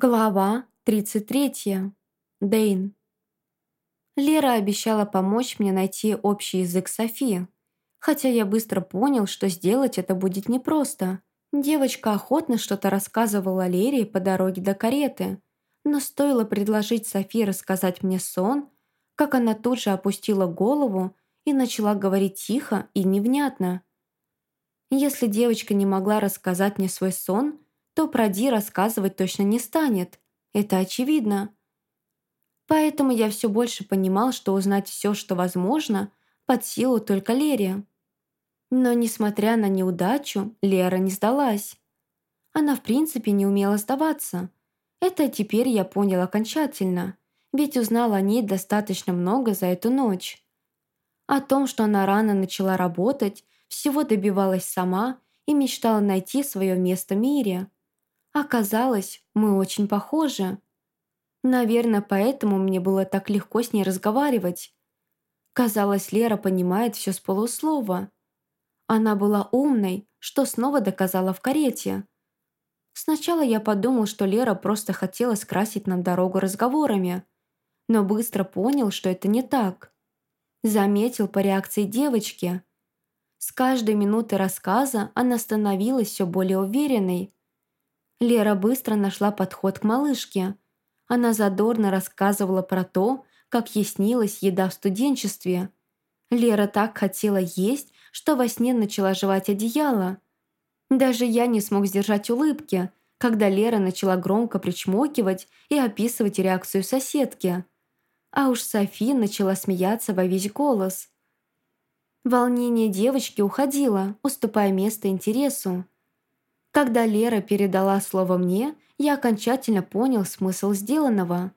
Глава 33. Дейн. Лера обещала помочь мне найти общий язык Софии, хотя я быстро понял, что сделать это будет непросто. Девочка охотно что-то рассказывала Лере по дороге до кареты, но стоило предложить Софии рассказать мне сон, как она тут же опустила голову и начала говорить тихо и невнятно. Если девочка не могла рассказать мне свой сон – то про Ди рассказывать точно не станет. Это очевидно. Поэтому я все больше понимал, что узнать все, что возможно, под силу только Лере. Но, несмотря на неудачу, Лера не сдалась. Она, в принципе, не умела сдаваться. Это теперь я понял окончательно, ведь узнал о ней достаточно много за эту ночь. О том, что она рано начала работать, всего добивалась сама и мечтала найти свое место в мире. Оказалось, мы очень похожи. Наверное, поэтому мне было так легко с ней разговаривать. Казалось, Лера понимает все с полуслова. Она была умной, что снова доказала в карете. Сначала я подумал, что Лера просто хотела скрасить нам дорогу разговорами, но быстро понял, что это не так. Заметил по реакции девочки. С каждой минуты рассказа она становилась все более уверенной, Лера быстро нашла подход к малышке. Она задорно рассказывала про то, как ей снилась еда в студенчестве. Лера так хотела есть, что во сне начала жевать одеяло. Даже я не смог сдержать улыбки, когда Лера начала громко причмокивать и описывать реакцию соседки. А уж Софи начала смеяться во весь голос. Волнение девочки уходило, уступая место интересу. Когда Лера передала слово мне, я окончательно понял смысл сделанного.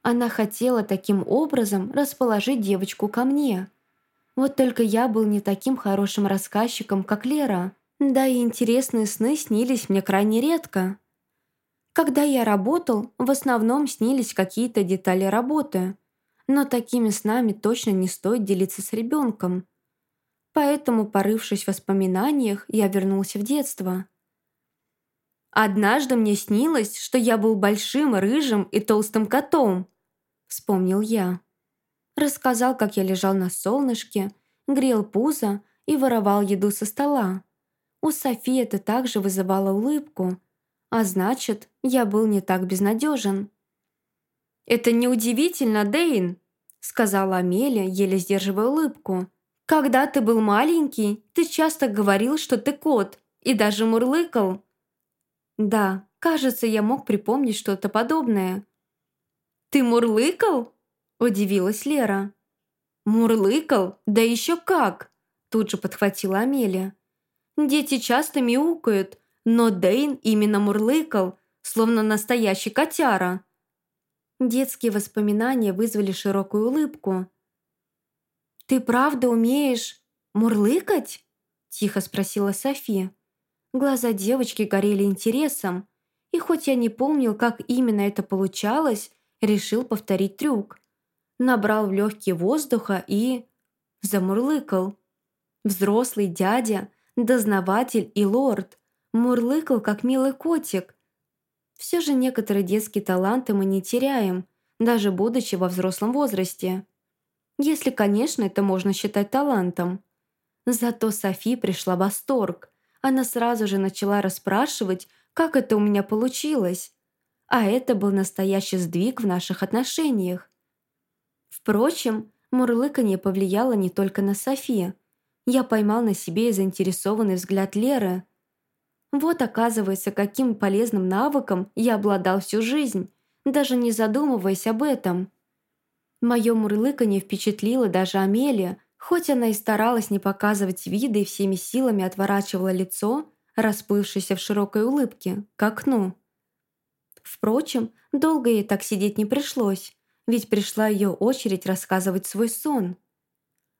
Она хотела таким образом расположить девочку ко мне. Вот только я был не таким хорошим рассказчиком, как Лера, да и интересные сны снились мне крайне редко. Когда я работал, в основном снились какие-то детали работы, но такими снами точно не стоит делиться с ребенком. Поэтому, порывшись в воспоминаниях, я вернулся в детство. «Однажды мне снилось, что я был большим, рыжим и толстым котом», — вспомнил я. Рассказал, как я лежал на солнышке, грел пузо и воровал еду со стола. У Софии это также вызывало улыбку, а значит, я был не так безнадежен. «Это неудивительно, Дейн», — сказала Амелия, еле сдерживая улыбку. «Когда ты был маленький, ты часто говорил, что ты кот, и даже мурлыкал. Да, кажется, я мог припомнить что-то подобное. «Ты мурлыкал?» – удивилась Лера. «Мурлыкал? Да еще как!» – тут же подхватила Амелия. «Дети часто мяукают, но Дейн именно мурлыкал, словно настоящий котяра». Детские воспоминания вызвали широкую улыбку. «Ты правда умеешь мурлыкать?» – тихо спросила София. Глаза девочки горели интересом, и хоть я не помнил, как именно это получалось, решил повторить трюк. Набрал в легкие воздуха и... замурлыкал. Взрослый дядя, дознаватель и лорд. Мурлыкал, как милый котик. Все же некоторые детские таланты мы не теряем, даже будучи во взрослом возрасте. Если, конечно, это можно считать талантом. Зато Софи пришла в восторг она сразу же начала расспрашивать, как это у меня получилось. А это был настоящий сдвиг в наших отношениях. Впрочем, мурлыканье повлияло не только на Софи. Я поймал на себе заинтересованный взгляд Леры. Вот оказывается, каким полезным навыком я обладал всю жизнь, даже не задумываясь об этом. Мое мурлыканье впечатлило даже Амелия, Хоть она и старалась не показывать виды и всеми силами отворачивала лицо, расплывшееся в широкой улыбке, к окну. Впрочем, долго ей так сидеть не пришлось, ведь пришла ее очередь рассказывать свой сон.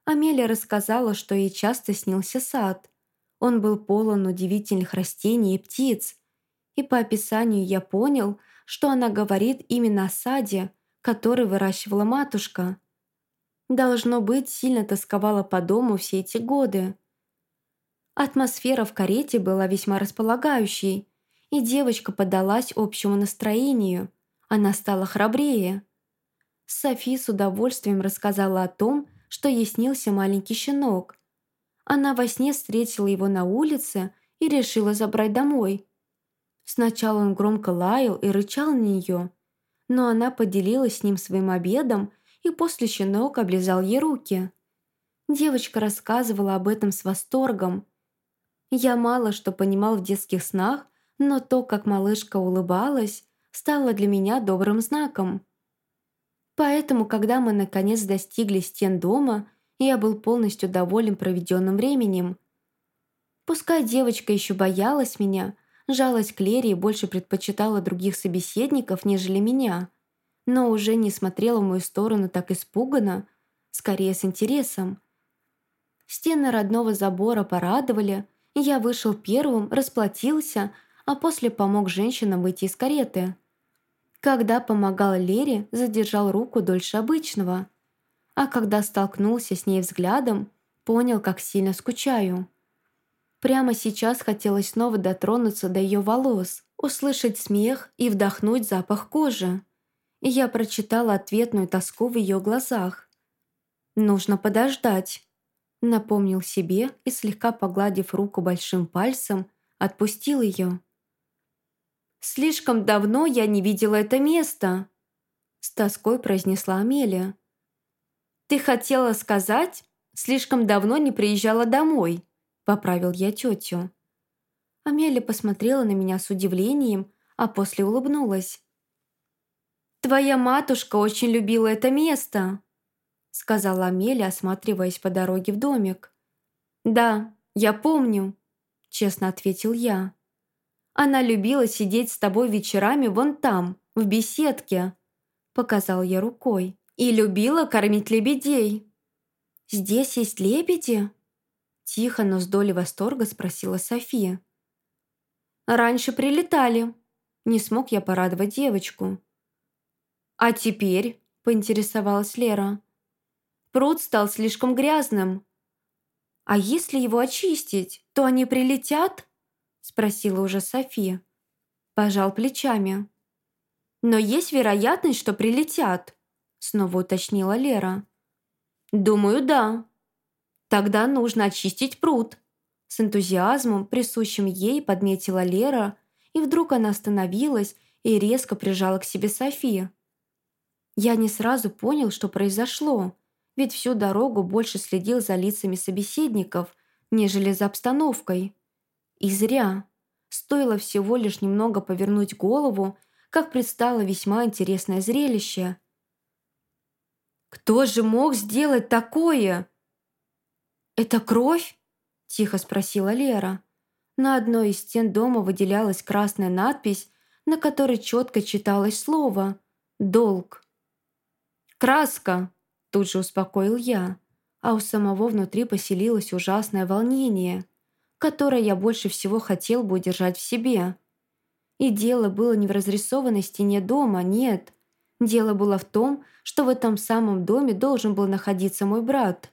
Амелия рассказала, что ей часто снился сад. Он был полон удивительных растений и птиц. И по описанию я понял, что она говорит именно о саде, который выращивала матушка – Должно быть, сильно тосковала по дому все эти годы. Атмосфера в карете была весьма располагающей, и девочка поддалась общему настроению. Она стала храбрее. Софи с удовольствием рассказала о том, что ей снился маленький щенок. Она во сне встретила его на улице и решила забрать домой. Сначала он громко лаял и рычал на нее, но она поделилась с ним своим обедом, и после щенок облизал ей руки. Девочка рассказывала об этом с восторгом. Я мало что понимал в детских снах, но то, как малышка улыбалась, стало для меня добрым знаком. Поэтому, когда мы наконец достигли стен дома, я был полностью доволен проведенным временем. Пускай девочка еще боялась меня, жалась к Лере больше предпочитала других собеседников, нежели меня, но уже не смотрела в мою сторону так испуганно, скорее с интересом. Стены родного забора порадовали, я вышел первым, расплатился, а после помог женщинам выйти из кареты. Когда помогал Лере, задержал руку дольше обычного. А когда столкнулся с ней взглядом, понял, как сильно скучаю. Прямо сейчас хотелось снова дотронуться до ее волос, услышать смех и вдохнуть запах кожи. И я прочитала ответную тоску в ее глазах. «Нужно подождать», — напомнил себе и, слегка погладив руку большим пальцем, отпустил ее. «Слишком давно я не видела это место», — с тоской произнесла Амелия. «Ты хотела сказать, слишком давно не приезжала домой», — поправил я тетю. Амелия посмотрела на меня с удивлением, а после улыбнулась. «Твоя матушка очень любила это место», — сказала Амелия, осматриваясь по дороге в домик. «Да, я помню», — честно ответил я. Она любила сидеть с тобой вечерами вон там, в беседке», — показал я рукой. «И любила кормить лебедей». «Здесь есть лебеди?» Тихо, но с долей восторга спросила София. «Раньше прилетали». Не смог я порадовать девочку. «А теперь?» — поинтересовалась Лера. «Пруд стал слишком грязным». «А если его очистить, то они прилетят?» Спросила уже София. Пожал плечами. «Но есть вероятность, что прилетят», снова уточнила Лера. «Думаю, да. Тогда нужно очистить пруд». С энтузиазмом, присущим ей, подметила Лера, и вдруг она остановилась и резко прижала к себе Софию. Я не сразу понял, что произошло, ведь всю дорогу больше следил за лицами собеседников, нежели за обстановкой. И зря. Стоило всего лишь немного повернуть голову, как предстало весьма интересное зрелище. «Кто же мог сделать такое?» «Это кровь?» – тихо спросила Лера. На одной из стен дома выделялась красная надпись, на которой четко читалось слово «Долг». «Краска!» – тут же успокоил я, а у самого внутри поселилось ужасное волнение которое я больше всего хотел бы удержать в себе. И дело было не в разрисованной стене дома, нет. Дело было в том, что в этом самом доме должен был находиться мой брат.